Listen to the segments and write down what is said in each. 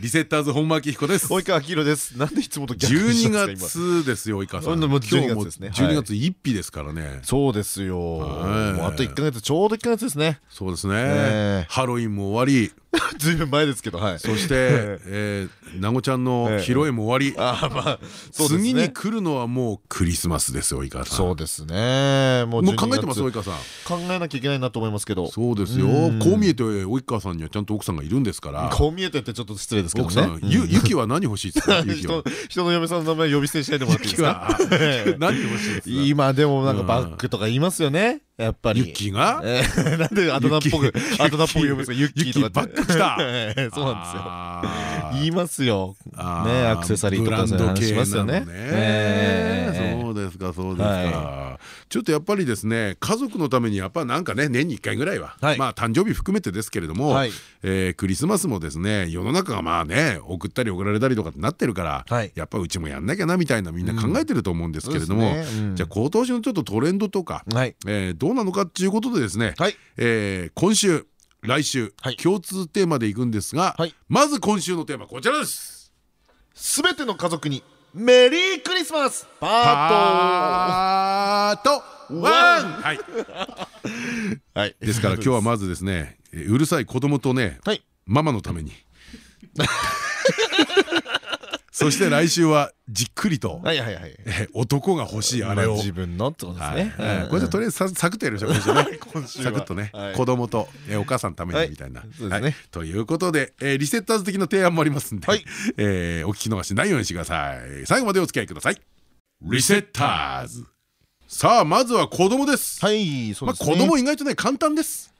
リセッターズ本間明彦です。及川明宏です。なんでいつもと逆12にしたんですか月ですよ及川さん。今もう12今日も月ですね12月1日ですからね。そうですよ。あと1か月ちょうど1か月ですね。そうですね。え。ハロウィンも終わり ずいぶん前ですけどはい。そして えーなごちゃんの披露宴も終わり。次に来るのはもうクリスマスですよ及川さん。そうですね。もう考えてます12及川さん。月考えなきゃいけないなと思いますけど。そうですよ。うん。こう見えて及川さんにはちゃんと奥さんがいるんですから。こう見えてってちょっと失礼ですけど奥さんねゆゆきは何欲しいですか？ゆきは。人人の嫁さんの名前呼び捨てにしないでもらっていいですか？何欲しいですか？今でもなんかバッグとか言いますよねやっぱり。ゆきが？えー なんであだ名っぽくあだ名っぽく呼ぶんですか？ユッキーとかって。ユッキーバッグ来た。えーそうなんですよ。言いますよ。ねアクセサリーとかそういう話しますよねですか？そうですはかちょっとやっぱりですね家族のためにやっぱなんかね年に1回ぐらいははい。まあ誕生日含めてですけれどもはい。えークリスマスもですね世の中がまあね送ったり送られたりとかってなってるからはい。やっぱうちもやんなきゃなみたいなみんな考えてると思うんですけれどもそうですね。うん。じゃあ今年のちょっとトレンドとかはい。えーどうなのかっていうことでですねはい。えー今週来週はい。共通テーマでいくんですがはい。まず今週のテーマこちらです。すべての家族にメリークリスマス。パパートワン。はい。はい。ですから今日はまずですねえーうるさい子供とねはい。ママのために そして来週はじっくりと男が欲しいあれを。ま自分のってことですはい。ねはいこれじゃとりあえずさサクッとやりましょう 今週サクッとねはい。子供とえーお母さんのためにみたいな。ということでえーリセッターズ的な提案もありますんでお聞き逃しないようにしてください。最後までお付き合いください。リセッターズ。さあまずは子供です。はい子供意外とね簡単です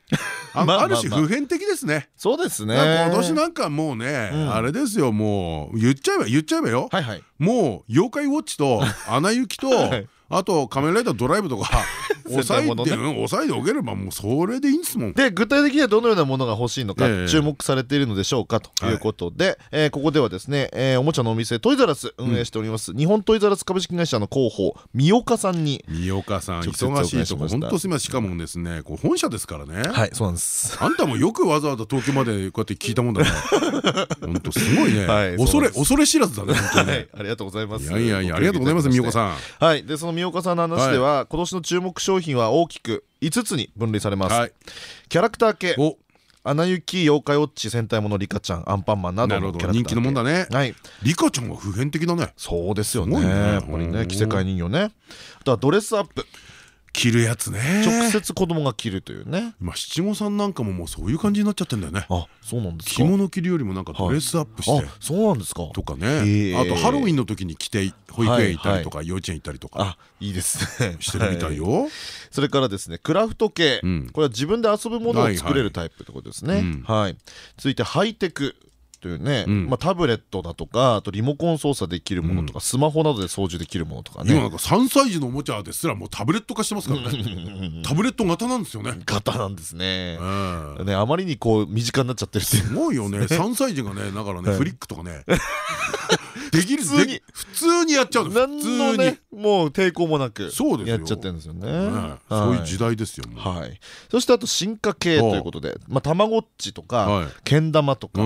あまある種普遍的ですね。そうですね。今年なんかもうねうん。あれですよもう言っちゃえば言っちゃえばよ。はいはい。もう妖怪ウォッチとアナ雪とはいあと仮面ライダードライブとか 抑えてねうん抑えておければもうそれでいいんですもん。で具体的にはどのようなものが欲しいのかええ。注目されているのでしょうかとい。うことで、えーここではですね、えーおもちゃのお店トイザラス運営しております、日本トイザラス株式会社の広報三岡さんに三岡さん忙しいとこ本当すみません。しかもですねこう本社ですからね。はいそうなんです。あんたもよくわざわざ東京までこうやって聞いたもんだね。本当すごいね。はい恐れ恐れ知らずだね本当にありがとうございます。いやいやいやありがとうございます三岡んさん。はい。でその三岡さんの話では、今年の注目商品は大きく5つに分類されます、はい。キャラクター系お。アナ雪妖怪ウォッチ戦隊ものリカちゃんアンパンマンなどのキャラクター人気のもんだね。はい。リカちゃんは普遍的だね。そうですよね。やっぱりうんね着せ替え人形ね。あとはドレスアップ着るやつね。直接子供が着るというね。今七五三なんかももうそういう感じになっちゃってんだよね。あそうなんですか。着物着るよりもなんかドレスアップして。あそうなんですか。とかへねー。あとハロウィンの時に着て保育園行ったりとか幼稚園行ったりとか。あいいですね。してるみたいはよそれからですねクラフト系。うん。これは自分で遊ぶものを作れるタイプってことですね。うん。はい。続いてハイテクというねうん。まあタブレットだとかあとリモコン操作できるものとかスマホなどで操縦できるものとかね。今なんか3歳児のおもちゃですらもうタブレット化してますからね。タブレット型なんですよね。型なんですね。うん。ねあまりにこう身近になっちゃってるすごいよね。3歳児がねだからねはい。フリックとかねできる普通に。で普通にやっちゃうの。普何通に。のねもう抵抗もなくやっちゃってるんですよね。そういう時代ですよはい、そしてあと進化系ということでまあたまごっちとか、はい。けん玉とか、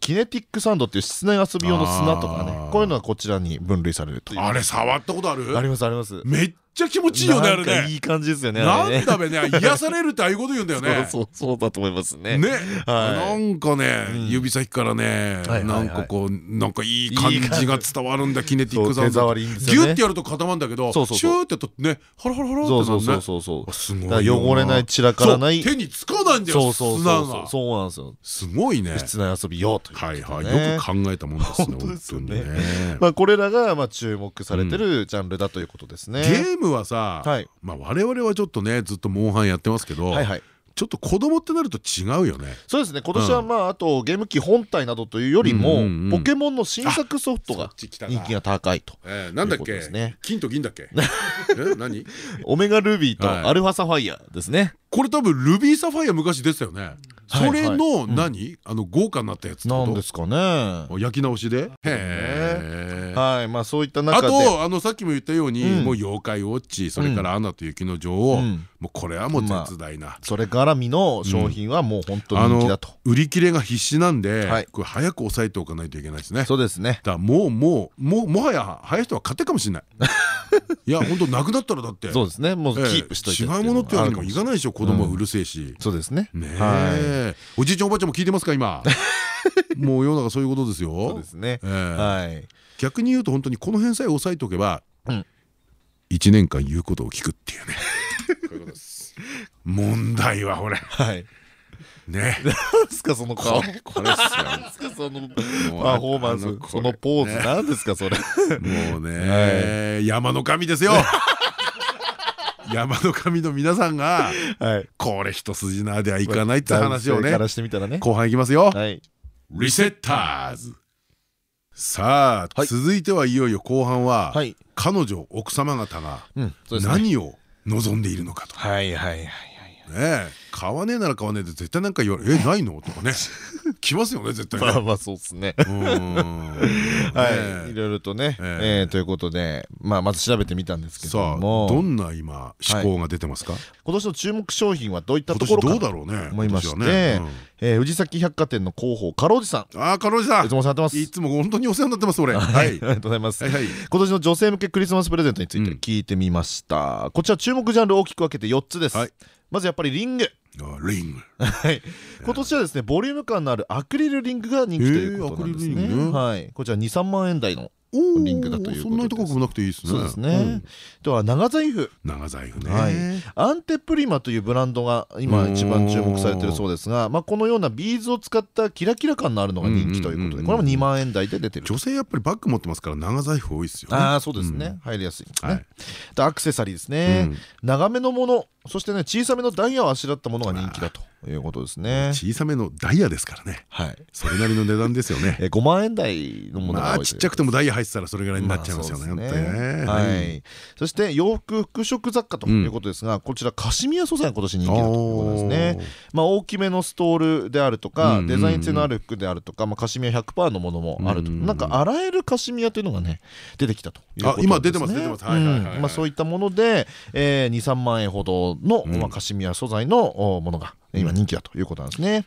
キネティックサンドっていう室内遊び用の砂とかあねー。こういうのはこちらに分類されるという。あれ触ったことある？ありますあります。めっちゃ気持ちいいよねあれなんかいねい感じですよねあなんだべね癒されるってああいうこと言うんだよね。そうそうだと思いますね。ね、はい。なんかね、ん。指先からね、なんかこうなんかいい感じが伝わるんだキネティックサウンドそう手触りギよね。ュッてやると固まるんだけどシューってとねハラハラハラってそうそうそうそうそう。あすごい汚れない散らからない。そう手につかないんだよそうそう砂が。そうなんですよ。すごいね。室内遊び用とはいはい。ねよく考えたもんですね。本当にね。まあこれらがまあ注目されてるジャンルだということですね。ゲームはさ、はい。まあ我々はちょっとねずっとモンハンやってますけど、はいはい。ちょっと子供ってなると違うよね。そうですね。今年はまああとゲーム機本体などというよりもポケモンの新作ソフトが人気が高いと。えーなんだっけ？金と銀だっけ？え何？オメガルビーはい。とアルファサファイアですね。これ多分ルビーサファイア昔出てたよね。はいそれのうん。何？あの豪華になったやつなんですかね。焼き直しで？へえはい。まあそういったあ中で。とあのさっきも言ったようにうん。もう妖怪ウォッチそれからアナと雪の女王。うん。もうこれはもう絶大な。それ絡みの商品はもう本当に人気だと。売り切れが必至なんではい。これ早く抑えておかないといけないですね。そうですね。だもうもうもうもはや早い人は買ってかもしれないいや本当なくなったらだって。そうですね。もうキえ。えープしといて違うものってわけにもいかないでしょ。子供はうるせえし。そうですね。ねおじいちゃんおばあちゃんも聞いてますか今？もう世の中そういうことですよ。そうですね。ええ。はい。逆に言うと本当にこの辺さえ押さえておけばうん。1年間言うことを聞くっていうね。問題はほら。はいね。何ですかその顔。これこれっすよ。何ですかそのパフォーマンスそのポーズね。何ですかそれ。もうね山の神ですよ。山の神の皆さんがはい。これ一筋縄ではいかないって話をね男性からしてみたらね。後半いきますよ。はい。リセッターズ。さあ、はい。続いてはいよいよ後半は、はい。彼女奥様方が何を望んでいるのかと、はいはいはいはい。ねえ買わねえなら買わねえで絶対なんか言われ 「えないの?」とかね。来ますよね絶対ね。まあまあそうですね。はい。いねろいろとね。えということでまあまず調べてみたんですけども。どんな今思考が出てますか、今年の注目商品はどういったところかどうだろうね思いまして。藤崎百貨店の広報かろうじさん。うんああかろうじさんいつもお世話になってます。いつも本当にお世話になってます俺。ははい。いありがとうございます。今年の女性向けクリスマスプレゼントについてうん聞いてみました。こちら注目ジャンル大きく分けて4つです。はい。まずやっぱりリング。あリング。はい。今年はですねボリューム感のあるアクリルリングが人気ということなんですね。はい。こちら23万円台のリングだというそんなに高くもなくていいですね。そうですね。とは長財布。長財布ね。はい。アンテプリマというブランドが今一番注目されているそうですが、まあ、このようなビーズを使ったキラキラ感のあるのが人気ということでこれも2万円台で出てる。女性やっぱりバッグ持ってますから長財布多いですよね。ああそうですね、入りやすいですね、はい。でアクセサリーですね、うん。長めのものそしてね小さめのダイヤをあしらったものが人気だということですね。小さめのダイヤですからね。はい。それなりの値段ですよね。えー5万円台のものがちっちゃくてもダイヤ入ってたらそれぐらいになっちゃいますよね。まあそうです本当にねはい、そして洋服服飾雑貨ということですが、こちらカシミヤ素材が今年人気だということですね。まあ、大きめのストールであるとか、うん。デザイン性のある服であるとか、まあ、カシミヤ100%のものもあると、うん。なんか洗えるカシミヤというのがね出てきたということです、ね、あ今出てます出てます。はいまあ、そういったもので、えー、23万円ほどの、うんまあ、カシミヤ素材のおものが今人気だということなんですね。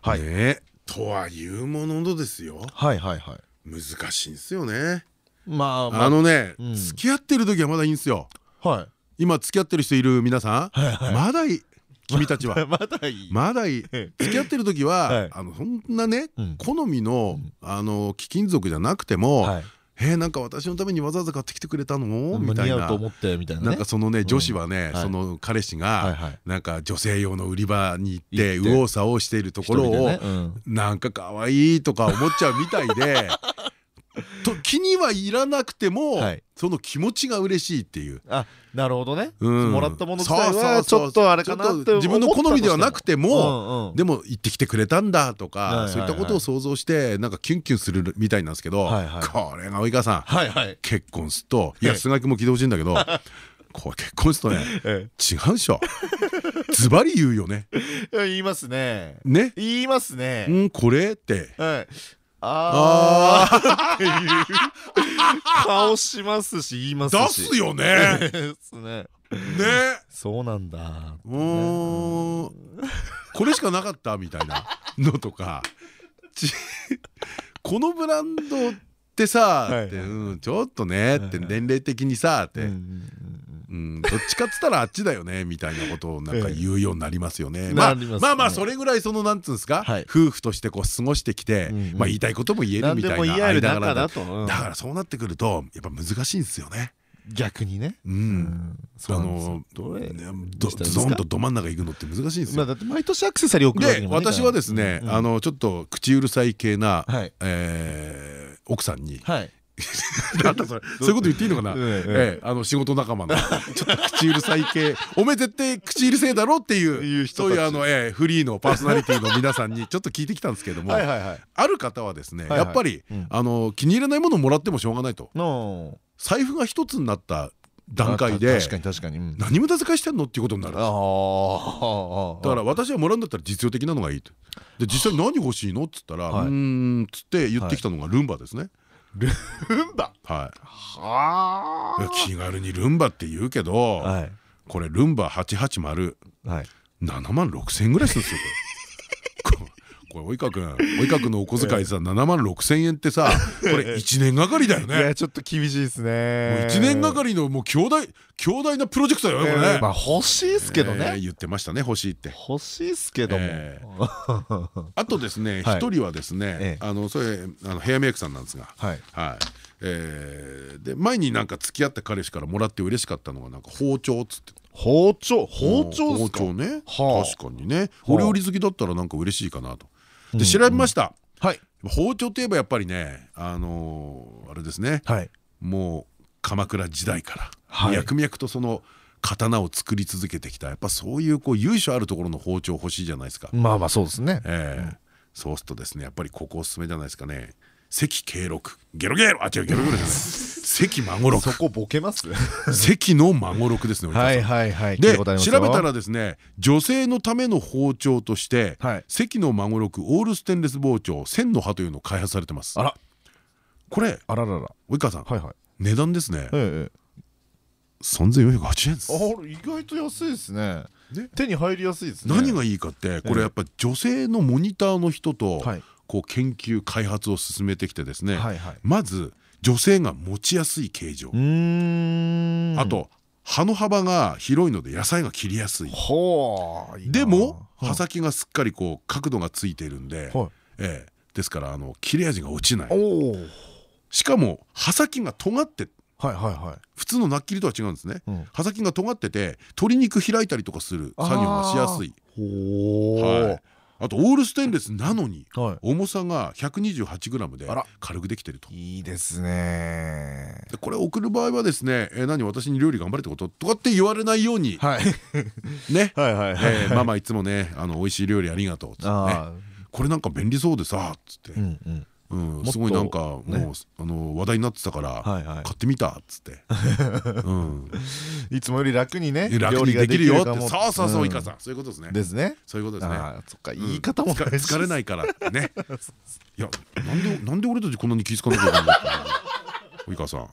はい、ねとはいうもののですよ。はいはいはい。難しいんですよね。まあ、まあ、あのねうん。付き合ってる時はまだいいんですよ。はい。今付き合ってる人いる皆さんまだいい？君たちは。まだいい、まだいい。え付き合ってる時はい。はあのそんなねうん。好みのあの貴金属じゃなくてもはいえーなんか私のためにわざわざ買ってきてくれたの？みたいな。と思ってみたいなね。なんかそのね女子はねはい。その彼氏はいがはい。なんか女性用の売り場に行って右往左往しているところをでね。うん。なんか可愛いとか思っちゃうみたいでと気にはいらなくてもはい。その気持ちが嬉しいっていう。あなるほどね、うん。もらったもの自体そうはちそうそう。ょっとあれかなって自分の好みではなくてももでも行ってきてくれたんだとかそういったことを想像してなんかキュンキュンするみたいなんですけどはいはいこれが及川さんはいはい。結婚するといやええ菅木も聞いてほしいんだけど これ結婚するとねえ違うでしょ。ズバリ言うよね。え言いますね。ね。言いますね。うんこれって。はいあー。っていう顔しますし言います出しすよね。で すね。ね。そうなんだ。うー。んこれしかなかったみたいなのとか。ちこのブランドってさはいってうんちょっとねって年齢的にさって。うんうんうんどっちかっつったらあっちだよね みたいなことをなんか言うようになりますよね。えまあまあまあそれぐらいそのなんつうんですかはい。夫婦としてこう過ごしてきてまあ言いたいことも言えるみたいな間柄だと。うん。だからそうなってくるとやっぱ難しいんですよね。逆にね。ううん。んあのどれ？ねどゾーンとど真ん中行くのって難しいんですよ。まあだって毎年アクセサリー送るわけでにもね。私はですねうん。あのちょっと口うるさい系な奥さんにはい なんだそれ。そういうこと言っていいのかな、ええええ。あの仕事仲間の。ちょっと口うるさい系。おめえ絶対口うるせえだろっていうそういうあの、ええフリーのパーソナリティの皆さんに ちょっと聞いてきたんですけども。ある方はですねやっぱりうん。あの気に入らないものをもらってもしょうがないと。の財布が一つになった段階あで確かに確かに。うん。何無駄遣いしてんのっていうことになるだから私はもらうんだったら実用的なのがいいと。で実際何欲しいの？っつったら「うん」っつって言ってきたのがルンバですねルンバ。はい。はいや気軽にルンバって言うけどあはい。これルンバ880はい。7万6千円ぐらいするんですよここれ及川君及川君のお小遣いさ7万6千円ってさこれ1年がかりだよいねやちょっと厳しいですね。1年がかりのもう強大強大なプロジェクトだよねこれね。まあ欲しいですけどえーね言ってましたね欲しいって。欲しいっすけども。えあとですねはい。一人はですねええ。あのそれあのヘアメイクさんなんですが。はい。はい。えーで前になんか付き合った彼氏からもらって嬉しかったのがなんか包丁っつって。包丁？包丁っすか？包丁ね。はあ。確かにね。あお料理好きだったらなんか嬉しいかなとで調べました。はい。包丁といえばやっぱりねあのーあれですね。はい。もう鎌倉時代からはい。脈々とその刀を作り続けてきた。やっぱそういうこう由緒あるところの包丁欲しいじゃないですか。まあまあそうですね。ええ。そうするとですねやっぱりここおすすめじゃないですかね関慶六。ゲロゲロ。あ違うゲロゲロじゃない。関孫六。そこボケます？関の孫六ですねはいはいはい。で調べたらですね女性のための包丁として、はい。関の孫六オールステンレス包丁千の刃というのを開発されてます。あら。これあららら。及川さん、はいはい。値段ですね。ええ3480円です。あら意外と安いですね。ね。手に入りやすいですね。何がいいかってこれやっぱり女性のモニターの人とはいこう研究開発を進めてきてですねはいはい。まず女性が持ちやすい形状。あと刃の幅が広いので野菜が切りやすい。でもはい。刃先がすっかりこう角度がついているんで、はい。ええ。ですからあの切れ味が落ちない。しかも刃先が尖って普通のナッキリとは違うんですね、うん。刃先が尖ってて鶏肉開いたりとかする作業がしやすい。ほはいあとオールステンレスなのには重さが 128g で軽くできてると。いいいですね。でこれ送る場合はですね「え何私に料理頑張れってこと?」とかって言われないように。はい。ね。はいはいはいえーママいつもねあの美味しい料理ありがとう」っつってね。あこれなんか便利そうでさ」っつって。ーうんうんすごいなんかもう、ねあの話題になってたから、買ってみたっつって、うん、いつもより楽にね楽に料理ができるよってそうそうそうん。いかさん。そういうことですね。ですね。そういうことですね。そっかうん。言い方も疲れないからね。いやなんでなんで俺たちこんなに気づかなきゃいけないんだ及川さん。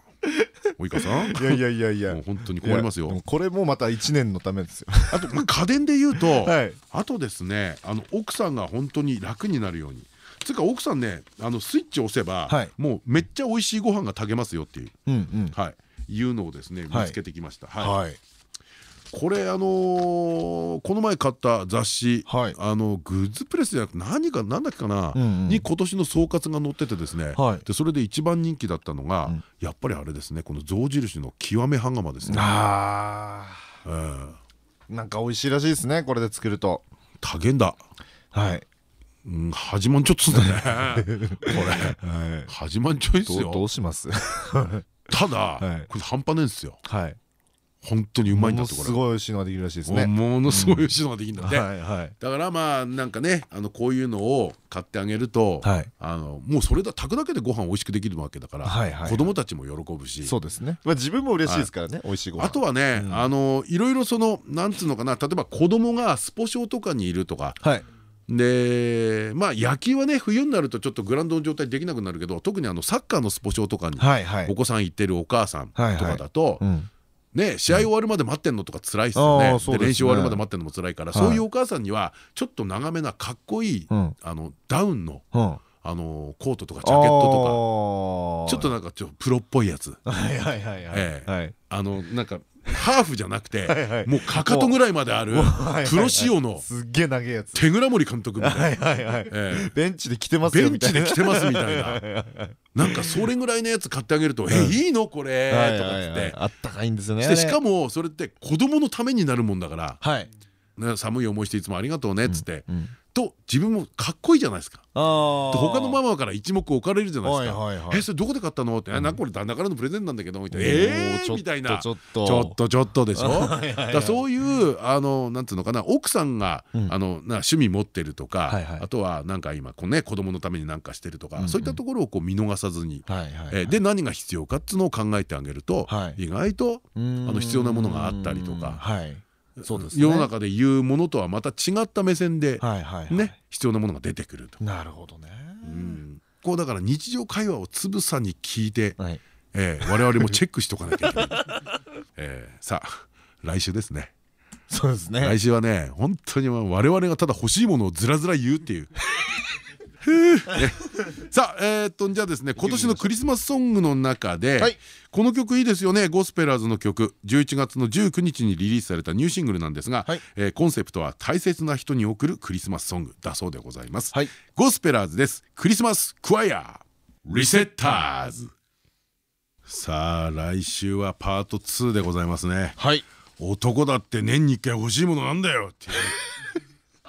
及川さん。いやいやいやいや。もう本当に困りますよ。これもまた一年のためですよ。あと、まあ、家電で言うと、はい。あとですねあの奥さんが本当に楽になるようにつうか奥さんねあのスイッチを押せば、はい。もうめっちゃ美味しいご飯が炊けますよっていう、うんうん。はい、いうのをですねはい。見つけてきました。はい。はい。これあのーこの前買った雑誌、はい。あのグッズプレスじゃなくて何か何だっけかな、うんうん。に今年の総括が載っててですね、はい。でそれで一番人気だったのが、うん。やっぱりあれですねこの象印の極め羽釜ですね。あえーーなんか美味しいらしいですねこれで作ると。多元だ。はいうん、始まんちょっつだね。これ。はい。始まんちょいっすどうどよ。うします？ただ、はい。これ半端ねえんすよ。はい。本当にうまいんものだってこれ。すごい美味しいのができるらしいですね。ものすごい美味しいのができるんだって。はいはい。だからまあなんかねあのこういうのを買ってあげると、はい。あのもうそれだ炊くだけでご飯美味しくできるわけだから、はいはい。子供たちも喜ぶし。そうですね。まあ自分も嬉しいですからね美味しいご飯。あとはね、あのいろいろそのなんつうのかな例えば子供がスポ少とかにいるとかはいでまあ野球はね冬になるとちょっとグラウンドの状態できなくなるけど特にあのサッカーのスポ少とかにお子さん行ってるお母さんとかだとうん。ね試合終わるまで待ってんのとか辛いっすよね。で練習終わるまで待ってんのも辛いからはい。そういうお母さんにはちょっと長めなかっこいいうん。あのダウンのうん。あのコートとかジャケットとかちょっととなんかちょっとプロっぽいやつ。あのなんかハーフじゃなくてもうかかとぐらいまであるプロ仕様のすっげえ長いやつ。手倉森監督みたいな。ベンチで着てますよベンチで着てますみたいな。なんかそれぐらいのやつ買ってあげると「えいいのこれ」とかって。あったかいんですよね。しかももそれって子供のためになるもんだから。寒い思いしていつもありがとうねっつって。うんと自分もかっこいいじゃないですか。あ他のママから一目置かれるじゃないですか「はいはいはいえそれどこで買ったの?」って「えなんかこれ旦那からのプレゼントなんだけど」みたいな「おー？えー?」ちょっとみたいな「ちょっと。ちょっとちょっと」でしょ？だそういうあのなんていうのかな？奥さんがうんあのな趣味持ってるとかはいはい。あとはなんか今こうね子供のために何かしてるとかそういったところをこう見逃さずに。で何が必要かっつうのを考えてあげるとはい。意外とああの必要なものがあったりとか。はいそうですね。世の中で言うものとはまた違った目線でね必要なものが出てくると。なるほどね。うん。こうだから日常会話をつぶさに聞いて、はい。えー我々もチェックしとかなきゃいけない、えーさあ来週ですね。そうですね。来週はね本当に我々がただ欲しいものをずらずら言うっていう さあえーっとじゃあですね今年のクリスマスソングの中で、はい。この曲いいですよねゴスペラーズの曲。11月の19日にリリースされたニューシングルなんですが、コンセプトは大切な人に送るクリスマスソング。だそうでございます、はい。ゴスペラーズです。クリスマスクワイアリセッターズ。さあ来週はパート2でございますね。はい。男だって年に1回欲しいものなんだよ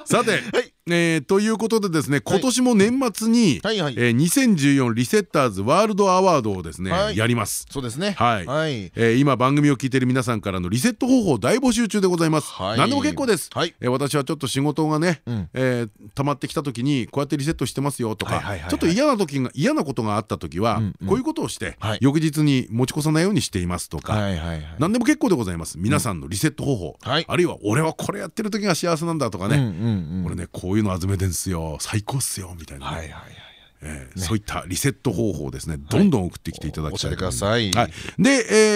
さて、はいえーということでですね今年も年末に、はいはい。えー2014リセッターズワールドアワードをですね、はい。やります。そうですね。はい。はい。えー今番組を聞いている皆さんからのリセット方法大募集中でございます。はい。何でも結構です。はい。えー私はちょっと仕事がね、うん。えー溜まってきた時にこうやってリセットしてますよとかちょっと嫌な時が嫌なことがあった時は、こういうことをして、はい。翌日に持ち越さないようにしていますとか、何でも結構でございます。皆さんのリセット方法、はい。あるいは俺はこれやってる時が幸せなんだとかね、うんうんうん。俺ねこういうの集めてんすよ最高っすよみたいな。ね、はいはいはい。えーそういったリセット方法をですねどんどん送ってきていただきたいいます。おはい、で、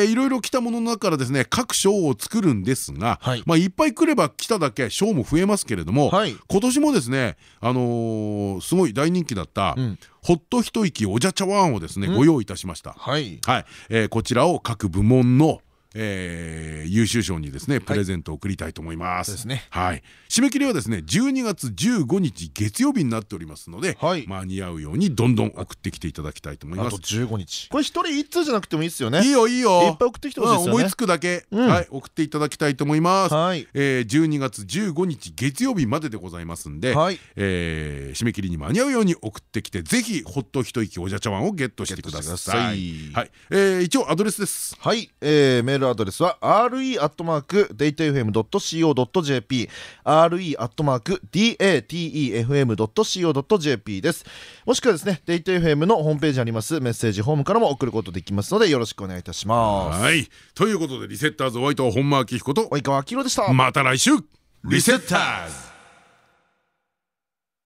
えーいろいろ来たものの中からですね各賞を作るんですが、はい。まあいっぱい来れば来ただけ賞も増えますけれども、はい。今年もですねあのーすごい大人気だった、うん。ホット一息おじゃ茶碗をですね、うん。ご用意いたしました。はい。はい、えーこちらを各部門の、えー優秀賞にですねプレゼントを送りたいと思います。はい、締め切りはですね12月15日月曜日になっておりますので、はい。間に合うようにどんどん送ってきていただきたいと思いあとます。15日。これ一人一通じゃなくてもいいですよね。いいよいいよ。いっぱい送ってきてほしいですよね。うん思いつくだけ、うん。はい。送っていただきたいと思います。はい。えー12月15日月曜日まででございますんで、はい。えー締め切りに間に合うように送ってきてぜひホット一息おじゃ茶碗をゲットして。ください。はい、えー一応アドレスです。はい、えーメールアドレスは re.datafm.co.jp re.datefm.co.jp です。もしくはですね datafm のホームページにありますメッセージホームからも送ることできますのでよろしくお願いいたします。はい。ということでリセッターズホワイト本間明彦と及川明宏でした。また来週。リセッターズ